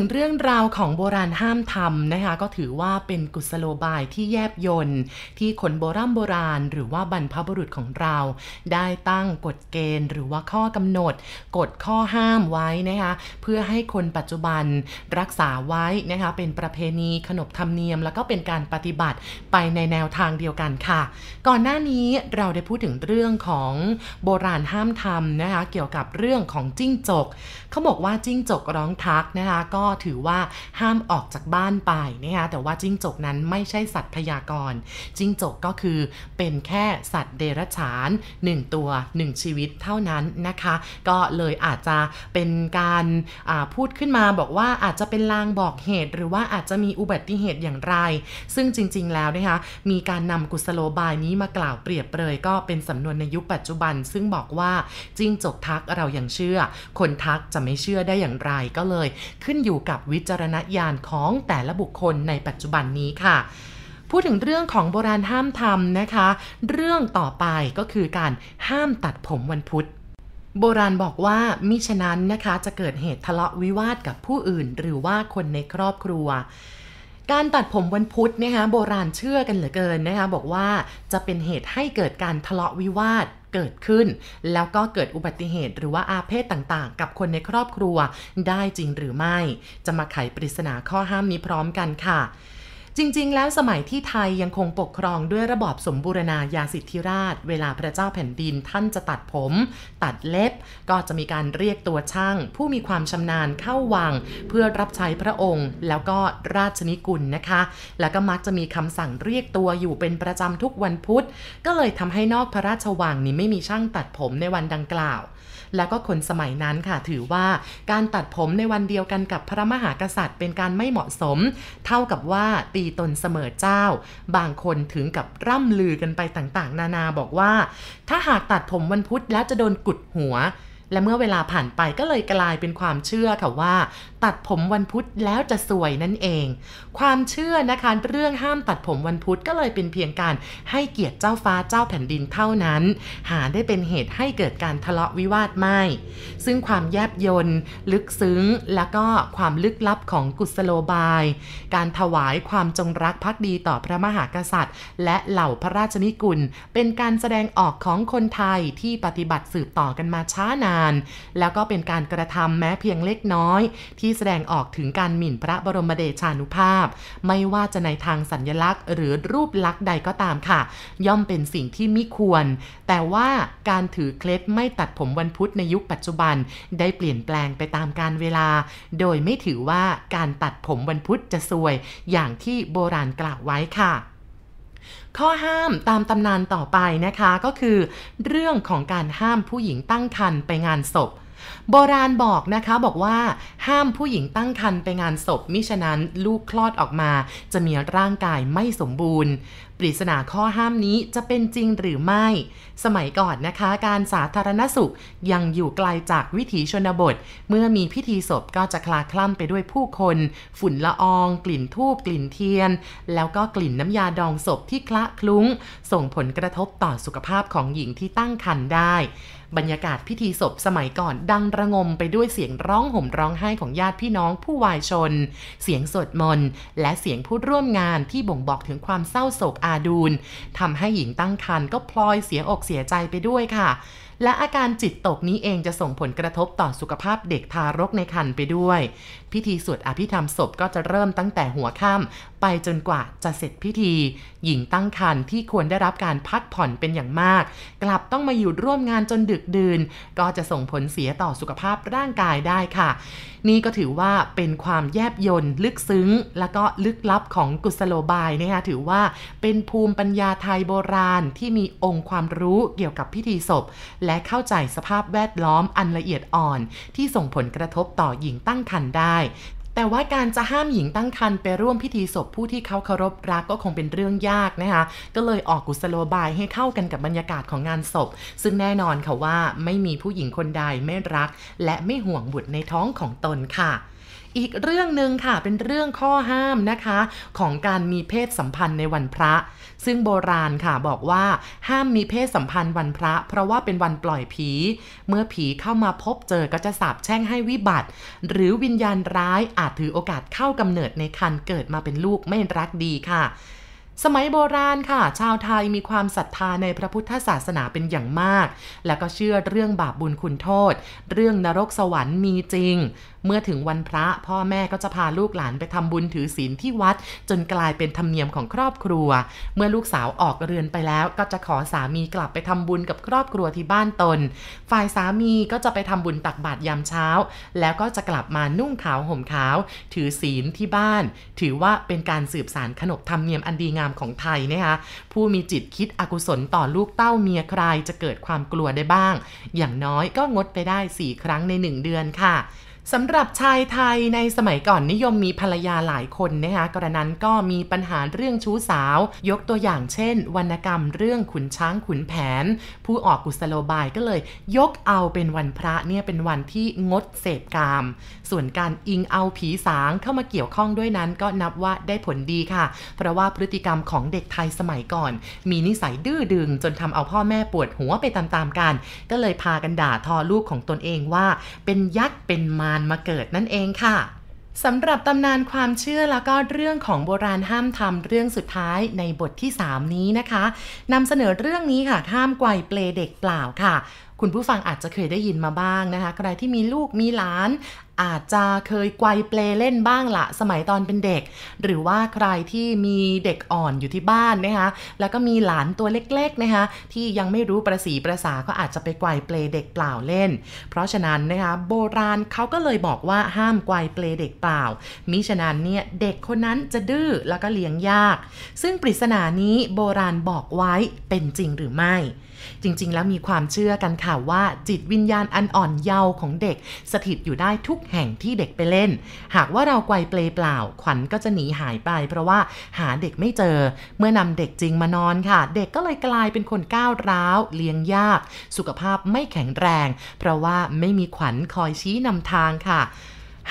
ถึงเรื่องราวของโบราณห้ามทำนะคะ ก็ถือว่าเป็นกุศโลบายที่แยบยนต์ที่คนโบราณโบราณ หรือว่าบรรพบุรุษของเรา ได้ตั้งกฎเกณฑ์ หรือว่าข้อกำหนดกฎข้อห้ามไว้นะคะเพื่อให้คนปัจจุบันรักษาไว้นะคะเป็นประเพณีขนบธรรมเนียม แล้วก็เป็นการปฏิบัติไปในแนวทางเดียวกันค่ะ ก่อนหน้านี้เราได้พูดถึงเรื่องของโบราณห้ามทำนะคะเกี่ยวกับเรื่องของจิ้งจกเขาบอกว่าจิ้งจกร้องทักนะคะก็ถือว่าห้ามออกจากบ้านไปนะคะแต่ว่าจิ้งจกนั้นไม่ใช่สัตว์พยากรณ์จิ้งจกก็คือเป็นแค่สัตว์เดรัจฉาน 1 ตัว 1 ชีวิตเท่านั้นนะคะ ก็เลยอาจจะเป็นการพูดขึ้นมาบอกว่าอาจจะเป็นลางบอกเหตุ หรือว่าอาจจะมีอุบัติเหตุอย่างไร ซึ่งจริง ๆ แล้วนะคะมีการนำกุศโลบายนี้มากล่าวเปรียบเปรยก็เป็นสำนวนในยุคปัจจุบัน ซึ่งบอกว่าจิ้งจกทักเรายัางเชื่อ คนทักจะไม่เชื่อได้อย่างไรก็เลย ขึ้นอยู่กับวิจารณญาณของแต่ละบุคคลในปัจจุบันนี้ค่ะ พูดถึงเรื่องของโบราณห้ามทำนะคะ เรื่องต่อไปก็คือการห้ามตัดผมวันพุธโบราณบอกว่ามิฉะนั้นนะคะจะเกิดเหตุทะเลาะวิวาทกับผู้อื่น หรือว่าคนในครอบครัว การตัดผมวันพุธนะคะโบราณเชื่อกันเหลือเกินนะคะบอกว่าจะเป็นเหตุให้เกิดการทะเลาะวิวาท เกิดขึ้น แล้วก็เกิดอุบัติเหตุหรือว่าอาเพศต่างๆ กับคนในครอบครัวได้จริงหรือไม่ จะมาไขปริศนาข้อห้ามนี้พร้อมกันค่ะ จริง ๆ แล้วสมัยที่ไทยยังคงปกครองด้วยระบอบสมบูรณาญาสิทธิราช เวลาพระเจ้าแผ่นดินท่านจะตัดผม ตัดเล็บ ก็จะมีการเรียกตัวช่าง ผู้มีความชำนาญเข้าวัง เพื่อรับใช้พระองค์ แล้วก็ราชนิกุลนะคะ แล้วก็มักจะมีคำสั่งเรียกตัวอยู่เป็นประจำทุกวันพุธ ก็เลยทำให้นอกพระราชวังนี้ไม่มีช่างตัดผมในวันดังกล่าวแล้วก็คนสมัยนั้นค่ะถือว่าการตัดผมในวันเดียวกันกับพระมหากษัตริย์ เป็นการไม่เหมาะสม เท่ากับว่าตีตนเสมอเจ้า บางคนถึงกับร่ำลือกันไปต่างๆ นานาบอกว่า ถ้าหากตัดผมวันพุธแล้วจะโดนกุดหัวและเมื่อเวลาผ่านไปก็เลยกลายเป็นความเชื่อค่ะว่าตัดผมวันพุธแล้วจะสวยนั่นเอง ความเชื่อนะคะเรื่องห้ามตัดผมวันพุธก็เลยเป็นเพียงการให้เกียรติเจ้าฟ้าเจ้าแผ่นดินเท่านั้น หาได้เป็นเหตุให้เกิดการทะเลาะวิวาทไม่ ซึ่งความแยบยนลึกซึ้ง และก็ความลึกลับของกุศโลบาย การถวายความจงรักภักดีต่อพระมหากษัตริย์ และเหล่าพระราชนิกุล เป็นการแสดงออกของคนไทยที่ปฏิบัติสืบต่อกันมาช้านานานแล้วก็เป็นการกระทำแม้เพียงเล็กน้อยที่แสดงออกถึงการหมิ่นพระบรมเดชานุภาพ ไม่ว่าจะในทางสัญญลักษณ์ หรือรูปลักษณ์ใดก็ตามค่ะ ย่อมเป็นสิ่งที่มิควร แต่ว่าการถือเคล็ดไม่ตัดผมวันพุธในยุคปัจจุบัน ได้เปลี่ยนแปลงไปตามการเวลา โดยไม่ถือว่าการตัดผมวันพุธจะซวย อย่างที่โบราณกล่าวไว้ค่ะข้อห้ามตามตำนานต่อไปนะคะก็คือ เรื่องของการห้ามผู้หญิงตั้งครรภ์ไปงานศพ โบราณบอกนะคะบอกว่าห้ามผู้หญิงตั้งครรภ์ไปงานศพมิฉะนั้นลูกคลอดออกมา จะมีร่างกายไม่สมบูรณ์ ปริศนาข้อห้ามนี้จะเป็นจริงหรือไม่ สมัยก่อนนะคะ การสาธารณสุขยังอยู่ไกลาจากวิถีชนบท เมื่อมีพิธีศพก็จะคลาคล่ำไปด้วยผู้คน ฝุ่นละออง กลิ่นทูบกลิ่นเทียน แล้วก็กลิ่นน้ำยาดองศพที่คละคลุ้ง ส่งผลกระทบต่อสุขภาพของหญิงที่ตั้งครรภ์ได้ บรรยากาศพิธีศพสมัยก่อนดังระงมไปด้วยเสียงร้องห่มร้องไห้ของญาติพี่น้องผู้วายชน เสียงสวดมนต์และเสียงผู้ร่วมงานที่บ่งบอกถึงความเศร้าโศกอาดูลทำให้หญิงตั้งครรภ์ก็พลอยเสียอกเสียใจไปด้วยค่ะ และอาการจิตตกนี้เองจะส่งผลกระทบต่อสุขภาพเด็กทารกในครรภ์ไปด้วย พิธีสวดอภิธรรมศพก็จะเริ่มตั้งแต่หัวค่ำไปจนกว่าจะเสร็จพิธีหญิงตั้งครรภ์ที่ควรได้รับการพักผ่อนเป็นอย่างมาก กลับต้องมาอยู่ร่วมงานจนดึกดื่น ก็จะส่งผลเสียต่อสุขภาพร่างกายได้ค่ะ นี่ก็ถือว่าเป็นความแยบยนลึกซึ้ง และก็ลึกลับของกุศโลบายนะคะถือว่าเป็นภูมิปัญญาไทยโบราณที่มีองค์ความรู้เกี่ยวกับพิธีศพ และเข้าใจสภาพแวดล้อมอันละเอียดอ่อน ที่ส่งผลกระทบต่อหญิงตั้งครรภ์ได้ แต่ว่าการจะห้ามหญิงตั้งครรภ์ไปร่วมพิธีศพผู้ที่เขาเคารพรักก็คงเป็นเรื่องยากนะคะ ก็เลยออกกุศโลบายให้เข้ากันกับบรรยากาศของงานศพ ซึ่งแน่นอนค่ะว่าไม่มีผู้หญิงคนใดไม่รัก และไม่ห่วงบุตรในท้องของตนค่ะ อีกเรื่องหนึ่งค่ะเป็นเรื่องข้อห้ามนะคะ ของการมีเพศสัมพันธ์ในวันพระ ซึ่งโบราณค่ะบอกว่าห้ามมีเพศสัมพันธ์วันพระ เพราะว่าเป็นวันปล่อยผี เมื่อผีเข้ามาพบเจอก็จะสาบแช่งให้วิบัติ หรือวิญญาณร้ายอาจถือโอกาสเข้ากำเนิดในคันเกิดมาเป็นลูกไม่รักดีค่ะ สมัยโบราณค่ะ ชาวไทยมีความศรัทธาในพระพุทธศาสนาเป็นอย่างมาก แล้วก็เชื่อเรื่องบาปบุญคุณโทษ เรื่องนรกสวรรค์มีจริง เมื่อถึงวันพระพ่อแม่ก็จะพาลูกหลานไปทำบุญถือศีลที่วัด จนกลายเป็นธรรมเนียมของครอบครัว เมื่อลูกสาวออกเรือนไปแล้ว ก็จะขอสามีกลับไปทำบุญกับครอบครัวที่บ้านตน ฝ่ายสามีก็จะไปทำบุญตักบาตรยามเช้า แล้วก็จะกลับมานุ่งขาวห่มขาว ถือศีลที่บ้าน ถือว่าเป็นการสืบสารขนบธรรมเนียมอันดีงามของไทยนะคะผู้มีจิตคิดอกุศลต่อลูกเต้าเมียใครจะเกิดความกลัวได้บ้าง อย่างน้อยก็งดไปได้ 4 ครั้งใน 1 เดือนค่ะ สำหรับชายไทยในสมัยก่อนนิยมมีภรรยาหลายคนนะคะกระนั้นก็มีปัญหาเรื่องชู้สาว ยกตัวอย่างเช่น วรรณกรรมเรื่องขุนช้างขุนแผน ผู้ออกกุศโลบายก็เลย ยกเอาเป็นวันพระเนี่ยเป็นวันที่งดเสพกาม ส่วนการอิงเอาผีสางเข้ามาเกี่ยวข้องด้วยนั้นก็นับว่าได้ผลดีค่ะ เพราะว่าพฤติกรรมของเด็กไทยสมัยก่อน มีนิสัยดื้อดึงจนทำเอาพ่อแม่ปวดหัวไปตามๆกัน ก็เลยพากันด่าทอลูกของตนเองว่า เป็นยักษ์เป็นมารมาเกิดนั่นเองค่ะสำหรับตำนานความเชื่อแล้วก็เรื่องของโบราณห้ามทำเรื่องสุดท้ายในบทที่ 3 นี้นะคะนำเสนอเรื่องนี้ค่ะห้ามไกวเปลเด็กเปล่าค่ะ คุณผู้ฟังอาจจะเคยได้ยินมาบ้างนะคะ ใครที่มีลูกมีหลาน อาจจะเคยไกวเปลเล่นบ้างละสมัยตอนเป็นเด็ก หรือว่าใครที่มีเด็กอ่อนอยู่ที่บ้านนะคะแล้วก็มีหลานตัวเล็กๆนะคะที่ยังไม่รู้ประสีประสาก็อาจจะไปไกวเปลเด็กเปล่าเล่น เพราะฉะนั้นนะคะโบราณเขาก็เลยบอกว่าห้ามไกวเปลเด็กเปล่า มิฉะนั้นเนี่ยเด็กคนนั้นจะดื้อแล้วก็เลี้ยงยาก ซึ่งปริศนานี้โบราณบอกไว้เป็นจริงหรือไม่ จริง ๆ แล้วมีความเชื่อกันค่ะว่า จิตวิญญาณอันอ่อนเยาว์ของเด็ก สถิตอยู่ได้ทุกแห่งที่เด็กไปเล่น หากว่าเราไกวเปลเปล่า ขวัญก็จะหนีหายไป เพราะว่าหาเด็กไม่เจอ เมื่อนำเด็กจริงมานอนค่ะ เด็กก็เลยกลายเป็นคนก้าวร้าว เลี้ยงยาก สุขภาพไม่แข็งแรง เพราะว่าไม่มีขวัญคอยชี้นำทางค่ะ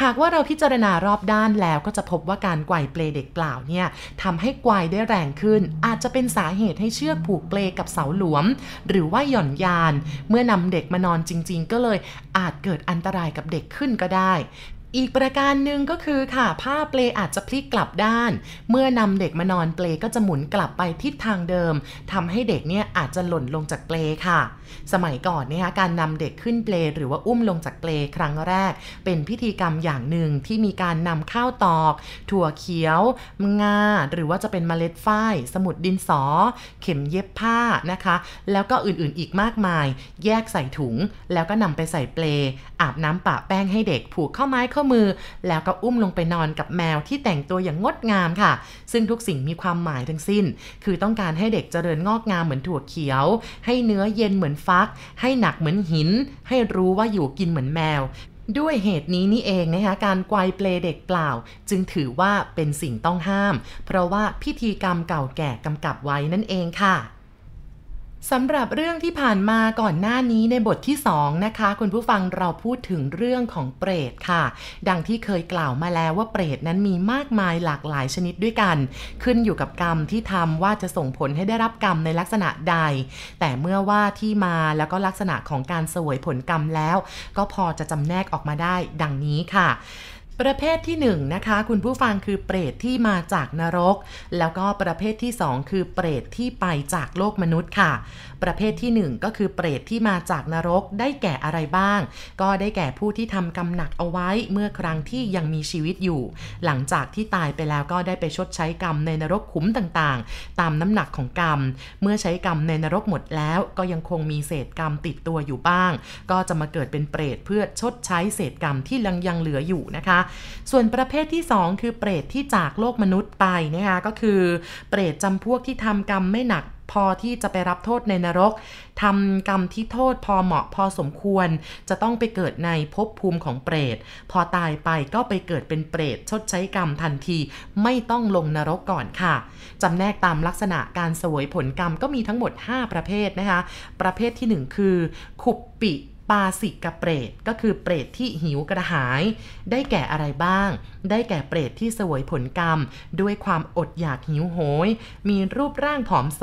หากว่าเราพิจารณารอบด้านแล้วก็จะพบว่าการไกวเปลเด็กเปล่าเนี่ยทำให้ไกวได้แรงขึ้น อาจจะเป็นสาเหตุให้เชือกผูกเปลกับเสาหลวม หรือว่าหย่อนยาน เมื่อนำเด็กมานอนจริง ๆ ก็เลยอาจเกิดอันตรายกับเด็กขึ้นก็ได้ อีกประการหนึ่งก็คือค่ะผ้าเปลอาจจะพลิกกลับด้าน เมื่อนำเด็กมานอนเปลก็จะหมุนกลับไปทิศทางเดิมทำให้เด็กเนี่ยอาจจะหล่นลงจากเปลค่ะ สมัยก่อนเนี่ยการนำเด็กขึ้นเปลหรือว่าอุ้มลงจากเปลครั้งแรก เป็นพิธีกรรมอย่างหนึ่งที่มีการนำข้าวตอก ถั่วเขียว งา หรือว่าจะเป็นเมล็ดฝ้าย สมุดดินสอ เข็มเย็บผ้านะคะ แล้วก็อื่นๆอีกมากมาย แยกใส่ถุง แล้วก็นำไปใส่เปลอาบน้ำปะแป้งให้เด็กผูกข้อไม้ข้อมือ แล้วก็อุ้มลงไปนอนกับแมวที่แต่งตัวอย่างงดงามค่ะ ซึ่งทุกสิ่งมีความหมายทั้งสิ้น คือต้องการให้เด็กเจริญงอกงามเหมือนถั่วเขียว ให้เนื้อเย็นเหมือนฟัก ให้หนักเหมือนหิน ให้รู้ว่าอยู่กินเหมือนแมวด้วยเหตุนี้นี่เองนะคะการไกวเปลเด็กเปล่า จึงถือว่าเป็นสิ่งต้องห้าม เพราะว่าพิธีกรรมเก่าแก่กำกับไว้นั่นเองค่ะ สำหรับเรื่องที่ผ่านมาก่อนหน้านี้ในบทที่2นะคะคุณผู้ฟังเราพูดถึงเรื่องของเปรตค่ะ ดังที่เคยกล่าวมาแล้วว่าเปรตนั้นมีมากมายหลากหลายชนิดด้วยกัน ขึ้นอยู่กับกรรมที่ทำว่าจะส่งผลให้ได้รับกรรมในลักษณะใด แต่เมื่อว่าที่มาแล้วก็ลักษณะของการสวยผลกรรมแล้ว ก็พอจะจำแนกออกมาได้ดังนี้ค่ะ ประเภทที่1นนะคะคุณผู้ฟังคือเปรตที่มาจากนรก แล้วก็ประเภทที่ 2 คือเปรตที่ไปจากโลกมนุษย์ค่ะ ประเภทที่ 1 ก็คือเปรตที่มาจากนรกได้แก่อะไรบ้าง ก็ได้แก่ผู้ที่ทำกรรมหนักเอาไว้เมื่อครั้งที่ยังมีชีวิตอยู่ หลังจากที่ตายไปแล้วก็ได้ไปชดใช้กรรมในนรกขุมต่างๆ ตามน้ำหนักของกรรม เมื่อใช้กรรมในนรกหมดแล้ว ก็ยังคงมีเศษกรรมติดตัวอยู่บ้าง ก็จะมาเกิดเป็นเปรตเพื่อชดใช้เศษกรรมที่ยังยังเหลืออยู่นะคะส่วนประเภทที่ 2 คือเปรตที่จากโลกมนุษย์ไปนะคะก็คือเปรตจำพวกที่ทำกรรมไม่หนักพอที่จะไปรับโทษในนรกทำกรรมที่โทษพอเหมาะพอสมควร จะต้องไปเกิดในภพภูมิของเปรต พอตายไปก็ไปเกิดเป็นเปรต ชดใช้กรรมทันที ไม่ต้องลงนรกก่อนค่ะจำแนกตามลักษณะการสวยผลกรรมก็มีทั้งหมด 5 ประเภทนะคะ ประเภทที่ 1 คือ ขุปปิ ปาสิกเปรตก็คือเปรตที่หิวกระหาย ได้แก่อะไรบ้าง ได้แก่เปรตที่สวยผลกรรม ด้วยความอดอยากหิวโหย มีรูปร่างผอมโซ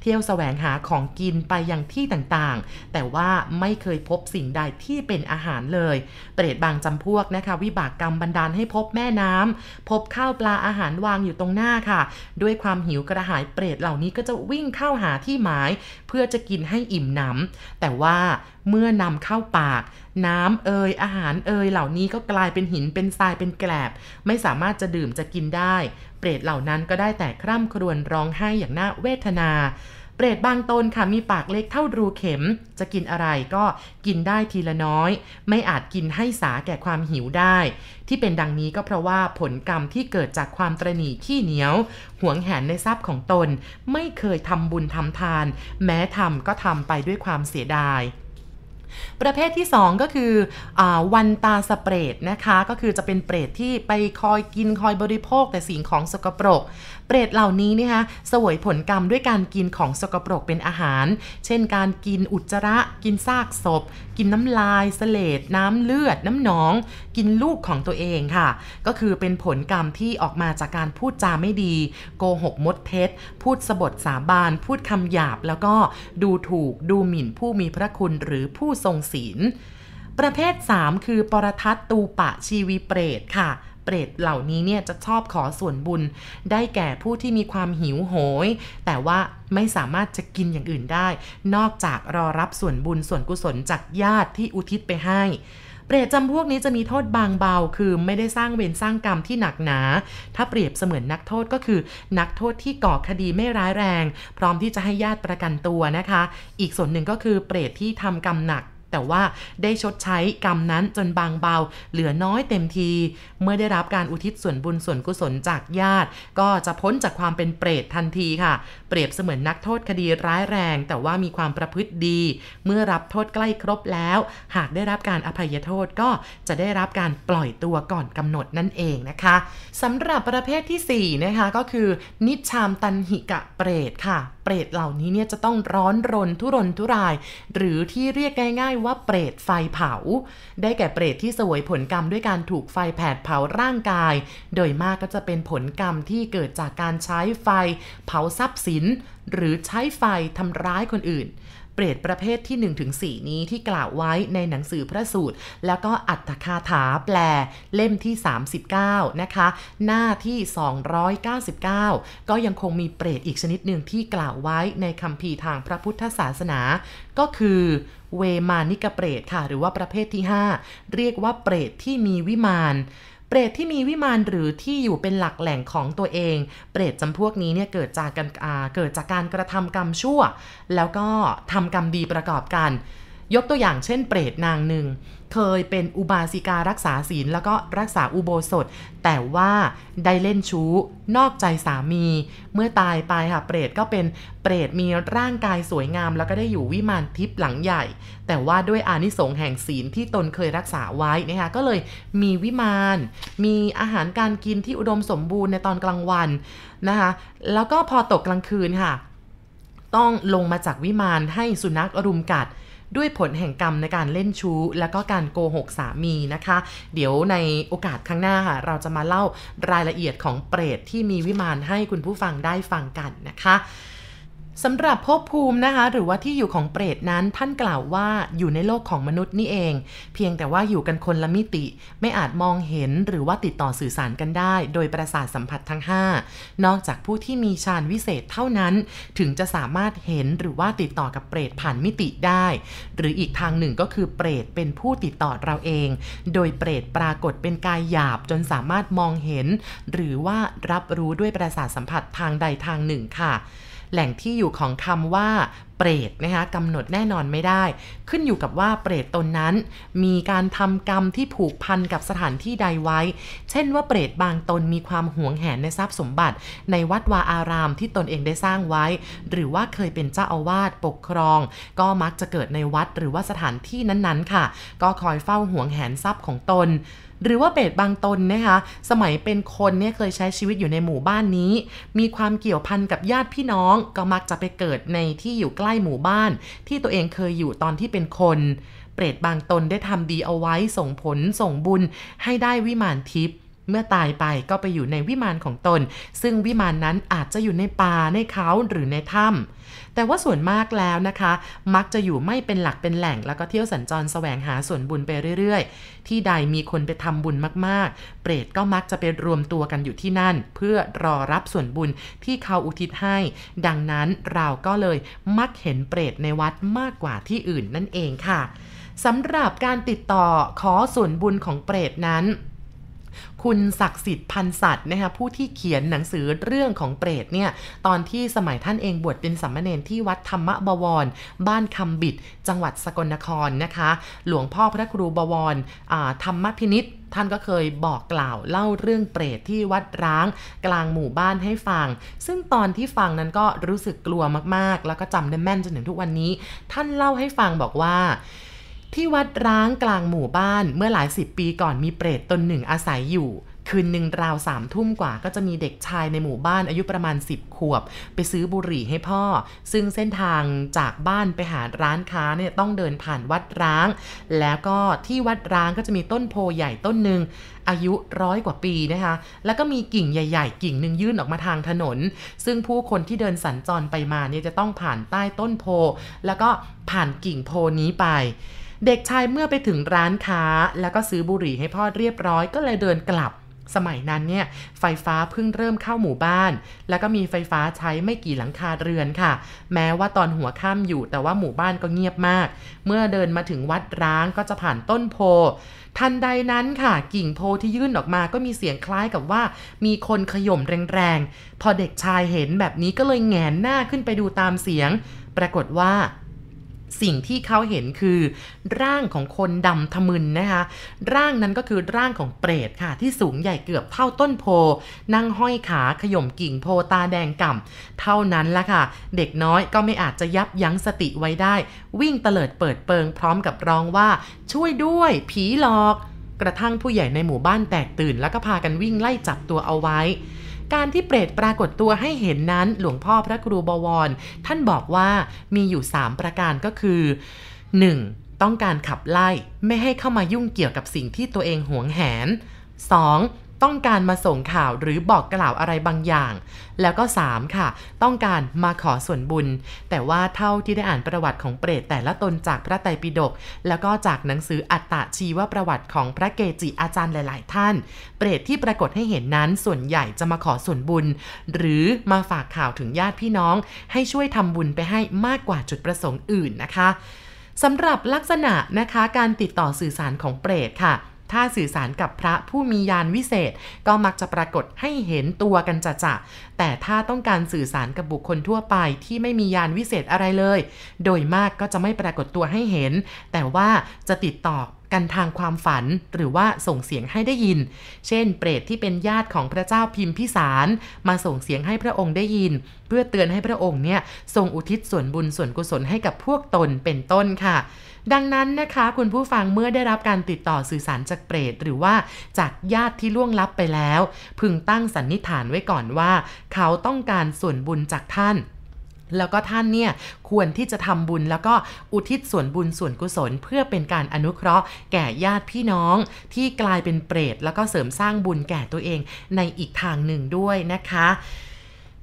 เที่ยวแสวงหาของกินไปยังที่ต่างๆ แต่ว่าไม่เคยพบสิ่งใดที่เป็นอาหารเลย เปรตบางจำพวกนะคะ วิบากกรรมบันดาลให้พบแม่น้ำพบข้าวปลาอาหารวางอยู่ตรงหน้าค่ะ ด้วยความหิวกระหายเปรตเหล่านี้ก็จะวิ่งเข้าหาที่หมาย เพื่อจะกินให้อิ่มหนำแต่ว่าเมื่อนำเข้าปาก น้ำเอยอาหารเอยเหล่านี้ก็กลายเป็นหินเป็นทรายเป็นแกลบ ไม่สามารถจะดื่มจะกินได้ เปรตเหล่านั้นก็ได้แต่คร่ำครวญร้องไห้อย่างน่าเวทนาเปรตบางตนค่ะมีปากเล็กเท่ารูเข็ม จะกินอะไรก็กินได้ทีละน้อย ไม่อาจกินให้สาแก่ความหิวได้ ที่เป็นดังนี้ก็เพราะว่าผลกรรมที่เกิดจากความตรณีขี้เหนียว หวงแหนในทรัพย์ของตน ไม่เคยทำบุญทำทาน แม้ทำก็ทำไปด้วยความเสียดาย ประเภทที่ 2 ก็คืออวันตาสเปรตนะคะ ก็คือจะเป็นเปรตที่ไปคอยกินคอยบริโภคแต่สิ่งของสกปรก เปรตเหล่านี้นะคะสวยผลกรรมด้วยการกินของสกปรกเป็นอาหาร เช่น การกินอุจจาระ กินซากศพ กินน้ำลายเสลดน้ำเลือด น้ำหนอง กินลูกของตัวเองค่ะ ก็คือเป็นผลกรรมที่ออกมาจากการพูดจาไม่ดี โกหกมดเท็จ พูดสบทสาบาน พูดคำหยาบ แล้วก็ดูถูกดูหมิ่นผู้มีพระคุณหรือผู้ทรงศีล ประเภท 3 คือปรทัตตูปะชีวีเปรตค่ะ เปรตเหล่านี้เนี่ยจะชอบขอส่วนบุญ ได้แก่ผู้ที่มีความหิวโหย แต่ว่าไม่สามารถจะกินอย่างอื่นได้ นอกจากรอรับส่วนบุญส่วนกุศลจากญาติที่อุทิศไปให้เปรตจำพวกนี้จะมีโทษบางเบา คือไม่ได้สร้างเวรสร้างกรรมที่หนักหนา ถ้าเปรียบเสมือนนักโทษก็คือ นักโทษที่ก่อคดีไม่ร้ายแรง พร้อมที่จะให้ญาติประกันตัวนะคะ อีกส่วนหนึ่งก็คือเปรตที่ทำกรรมหนัก แต่ว่าได้ชดใช้กรรมนั้นจนบางเบา เหลือน้อยเต็มที เมื่อได้รับการอุทิศส่วนบุญส่วนกุศลจากญาติ ก็จะพ้นจากความเป็นเปรตทันทีค่ะ เปรียบเสมือนนักโทษคดีร้ายแรง แต่ว่ามีความประพฤติดี เมื่อรับโทษใกล้ครบแล้ว หากได้รับการอภัยโทษก็จะได้รับการปล่อยตัวก่อนกำหนดนั่นเองนะคะสำหรับประเภทที่4นะคะก็คือ นิชามตันหิกะเปรตค่ะ เปรตเหล่านี้เนี่ยจะต้องร้อนรนทุรนทุราย หรือที่เรียกง่าย ๆ ว่าเปรตไฟเผา ได้แก่เปรตที่สวยผลกรรมด้วยการถูกไฟแผดเผาร่างกาย โดยมากก็จะเป็นผลกรรมที่เกิดจากการใช้ไฟ เผาทรัพย์สิน หรือใช้ไฟทำร้ายคนอื่น เปรตประเภทที่ 1-4 นี้ที่กล่าวไว้ในหนังสือพระสูตร แล้วก็อัตถคาถาแปลเล่มที่ 39 นะคะ หน้าที่ 299 ก็ยังคงมีเปรตอีกชนิดหนึ่งที่กล่าวไว้ในคำพีทางพระพุทธศาสนา ก็คือเวมานิกเปรตค่ะ หรือว่าประเภทที่ 5 เรียกว่าเปรตที่มีวิมาน เปรตที่มีวิมานหรือที่อยู่เป็นหลักแหล่งของตัวเอง เปรตจำพวกนี้เนี่ยเกิดจากการเกิดจากการกระทำกรรมชั่ว แล้วก็ทำกรรมดีประกอบกัน ยกตัวอย่างเช่นเปรตนางหนึ่ง เคยเป็นอุบาสิการักษาศีลแล้วก็รักษาอุโบสถ แต่ว่าได้เล่นชู้ นอกใจสามี เมื่อตายไปค่ะเปรตก็เป็นเปรตมีร่างกายสวยงาม แล้วก็ได้อยู่วิมานทิพย์หลังใหญ่ แต่ว่าด้วยอานิสงส์แห่งศีลที่ตนเคยรักษาไว้นะคะก็เลยมีวิมาน มีอาหารการกินที่อุดมสมบูรณ์ในตอนกลางวันนะคะแล้วก็พอตกกลางคืนค่ะ ต้องลงมาจากวิมานให้สุนัขรุมกัด ด้วยผลแห่งกรรมในการเล่นชู้ และก็การโกหกสามีนะคะ เดี๋ยวในโอกาสข้างหน้าค่ะเราจะมาเล่ารายละเอียดของเปรตที่มีวิมานให้คุณผู้ฟังได้ฟังกันนะคะ สำหรับภพภูมินะคะ หรือว่าที่อยู่ของเปรตนั้นท่านกล่าวว่าอยู่ในโลกของมนุษย์นี่เอง เพียงแต่ว่าอยู่กันคนละมิติ ไม่อาจมองเห็นหรือว่าติดต่อสื่อสารกันได้ โดยประสาทสัมผัสทั้ง 5 นอกจากผู้ที่มีฌานวิเศษเท่านั้น ถึงจะสามารถเห็นหรือว่าติดต่อกับเปรตผ่านมิติได้ หรืออีกทางหนึ่งก็คือเปรตเป็นผู้ติดต่อเราเอง โดยเปรตปรากฏเป็นกายหยาบจนสามารถมองเห็น หรือว่ารับรู้ด้วยประสาทสัมผัสทางใดทางหนึ่งค่ะ แหล่งที่อยู่ของคำว่าเปรตนะคะกำหนดแน่นอนไม่ได้ ขึ้นอยู่กับว่าเปรตตนนั้น มีการทำกรรมที่ผูกพันกับสถานที่ใดไว้ เช่นว่าเปรตบางตนมีความหวงแหนในทรัพย์สมบัติ ในวัดวาอารามที่ตนเองได้สร้างไว้ หรือว่าเคยเป็นเจ้าอาวาสปกครอง ก็มักจะเกิดในวัดหรือว่าสถานที่นั้นๆค่ะ ก็คอยเฝ้าหวงแหนทรัพย์ของตนหรือว่าเปรตบางตนนะคะ สมัยเป็นคนเนี่ยเคยใช้ชีวิตอยู่ในหมู่บ้านนี้ มีความเกี่ยวพันกับญาติพี่น้องก็มักจะไปเกิดในที่อยู่ใกล้หมู่บ้าน ที่ตัวเองเคยอยู่ตอนที่เป็นคน เปรตบางตนได้ทำดีเอาไว้ส่งผลส่งบุญให้ได้วิมานทิพย์ เมื่อตายไปก็ไปอยู่ในวิมานของตน ซึ่งวิมานนั้นอาจจะอยู่ในป่าในเขาหรือในถ้ำแต่ว่าส่วนมากแล้วนะคะ มักจะอยู่ไม่เป็นหลักเป็นแหล่ง แล้วก็เที่ยวสัญจรแสวงหาส่วนบุญไปเรื่อยๆ ที่ใดมีคนไปทำบุญมากๆ เปรตก็มักจะไปรวมตัวกันอยู่ที่นั่น เพื่อรอรับส่วนบุญที่เขาอุทิศให้ ดังนั้นเราก็เลยมักเห็นเปรตในวัดมากกว่าที่อื่นนั่นเองค่ะสำหรับการติดต่อขอส่วนบุญของเปรตนั้น คุณศักดิ์สิทธิ์พันศัตร์นะคะผู้ที่เขียนหนังสือเรื่องของเปรตเนี่ยตอนที่สมัยท่านเองบวชเป็นสัมมาเนนที่วัดธรรมบวร บ้านคำบิด จังหวัดสกลนครนะคะ หลวงพ่อพระครูบวรธรรมพินิษท่านก็เคยบอกกล่าวเล่าเรื่องเปรตที่วัดร้าง กลางหมู่บ้านให้ฟัง ซึ่งตอนที่ฟังนั้นก็รู้สึกกลัวมากๆ แล้วก็จำได้แม่นจนถึงทุกวันนี้ ท่านเล่าให้ฟังบอกว่า ที่วัดร้างกลางหมู่บ้านเมื่อหลายสิบปีก่อนมีเปรตตนหนึ่งอาศัยอยู่ คืนหนึ่งราวสามทุ่มกว่าก็จะมีเด็กชายในหมู่บ้านอายุประมาณ 10 ขวบ ไปซื้อบุหรี่ให้พ่อ ซึ่งเส้นทางจากบ้านไปหาร้านค้าเนี่ยต้องเดินผ่านวัดร้าง แล้วก็ที่วัดร้างก็จะมีต้นโพใหญ่ต้นหนึ่งอายุร้อยกว่าปีนะคะ แล้วก็มีกิ่งใหญ่ ๆ กิ่งหนึ่งยื่นออกมาทางถนน ซึ่งผู้คนที่เดินสัญจรไปมาเนี่ยจะต้องผ่านใต้ต้นโพ แล้วก็ผ่านกิ่งโพนี้ไป เด็กชายเมื่อไปถึงร้านค้า แล้วก็ซื้อบุหรี่ให้พ่อเรียบร้อยก็เลยเดินกลับ สมัยนั้นเนี่ยไฟฟ้าเพิ่งเริ่มเข้าหมู่บ้าน แล้วก็มีไฟฟ้าใช้ไม่กี่หลังคาเรือนค่ะ แม้ว่าตอนหัวค่ำอยู่แต่ว่าหมู่บ้านก็เงียบมาก เมื่อเดินมาถึงวัดร้างก็จะผ่านต้นโพทันใดนั้นค่ะ กิ่งโพที่ยื่นออกมาก็มีเสียงคล้ายกับว่า มีคนขย่มแรงๆ พอเด็กชายเห็นแบบนี้ก็เลยแงนหน้าขึ้นไปดูตามเสียง ปรากฏว่า สิ่งที่เขาเห็นคือร่างของคนดำทะมึนนะคะ ร่างนั้นก็คือร่างของเปรตค่ะ ที่สูงใหญ่เกือบเท่าต้นโพ นั่งห้อยขาขย่มกิ่งโพตาแดงก่ำเท่านั้นละค่ะ เด็กน้อยก็ไม่อาจจะยับยั้งสติไว้ได้ วิ่งเตลิดเปิดเปิงพร้อมกับร้องว่าช่วยด้วยผีหลอก กระทั่งผู้ใหญ่ในหมู่บ้านแตกตื่นแล้วก็พากันวิ่งไล่จับตัวเอาไว้ การที่เปรตปรากฏตัวให้เห็นนั้นหลวงพ่อพระครูบวร ท่านบอกว่ามีอยู่ 3 ประการก็คือ 1. ต้องการขับไล่ไม่ให้เข้ามายุ่งเกี่ยวกับสิ่งที่ตัวเองหวงแหน 2. ต้องการมาส่งข่าวหรือบอกกล่าวอะไรบางอย่าง แล้วก็ 3 ค่ะ ต้องการมาขอส่วนบุญ แต่ว่าเท่าที่ได้อ่านประวัติของเปรตแต่ละตนจากพระไตรปิฎกแล้วก็จากหนังสืออัตตชีวประวัติของพระเกจิอาจารย์หลาย ๆ ท่าน เปรตที่ปรากฏให้เห็นนั้นส่วนใหญ่จะมาขอส่วนบุญ หรือมาฝากข่าวถึงญาติพี่น้อง ให้ช่วยทำบุญไปให้มากกว่าจุดประสงค์อื่นนะคะสำหรับลักษณะนะคะการติดต่อสื่อสารของเปรตค่ะ ถ้าสื่อสารกับพระผู้มียานวิเศษ ก็มักจะปรากฏให้เห็นตัวกันจะจะแต่ถ้าต้องการสื่อสารกับบุคคลทั่วไปที่ไม่มียานวิเศษอะไรเลย โดยมากก็จะไม่ปรากฏตัวให้เห็น แต่ว่าจะติดต่อกันทางความฝันหรือว่าส่งเสียงให้ได้ยิน เช่น เปรตที่เป็นญาติของพระเจ้าพิมพิสาร มาส่งเสียงให้พระองค์ได้ยิน เพื่อเตือนให้พระองค์เนี่ยทรงอุทิศส่วนบุญส่วนกุศลให้กับพวกตนเป็นต้นค่ะ ดังนั้นนะคะ คุณผู้ฟังเมื่อได้รับการติดต่อสื่อสารจากเปรต หรือว่าจากญาติที่ล่วงลับไปแล้ว พึงตั้งสันนิษฐานไว้ก่อนว่า เขาต้องการส่วนบุญจากท่าน แล้วก็ท่านเนี่ยควรที่จะทำบุญแล้วก็อุทิศส่วนบุญส่วนกุศล เพื่อเป็นการอนุเคราะห์ แก่ญาติพี่น้อง ที่กลายเป็นเปรต แล้วก็เสริมสร้างบุญแก่ตัวเองในอีกทางหนึ่งด้วยนะคะ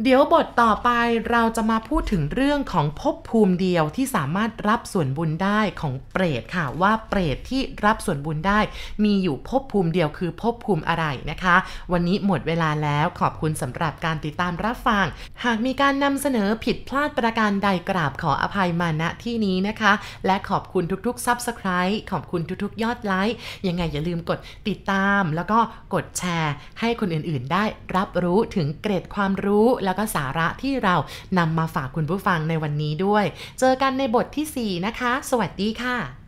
เดี๋ยวบทต่อไปเราจะมาพูดถึงเรื่องของภพภูมิเดียวที่สามารถรับส่วนบุญได้ของเปรตค่ะ ว่าเปรตที่รับส่วนบุญได้ มีอยู่ภพภูมิเดียวคือภพภูมิอะไรนะคะ วันนี้หมดเวลาแล้วขอบคุณสำหรับการติดตามรับฟัง หากมีการนำเสนอผิดพลาดประการใดกราบขออภัยมาณที่นี้นะคะ และขอบคุณทุกๆ Subscribe ขอบคุณทุกๆ ยอดไลค์ยังไงอย่าลืมกดติดตาม แล้วก็กดแชร์ ให้คนอื่นๆ ได้รับรู้ถึงเกรดความรู้แล้วก็สาระที่เรานำมาฝากคุณผู้ฟังในวันนี้ด้วย เจอกันในบทที่ 4 นะคะ สวัสดีค่ะ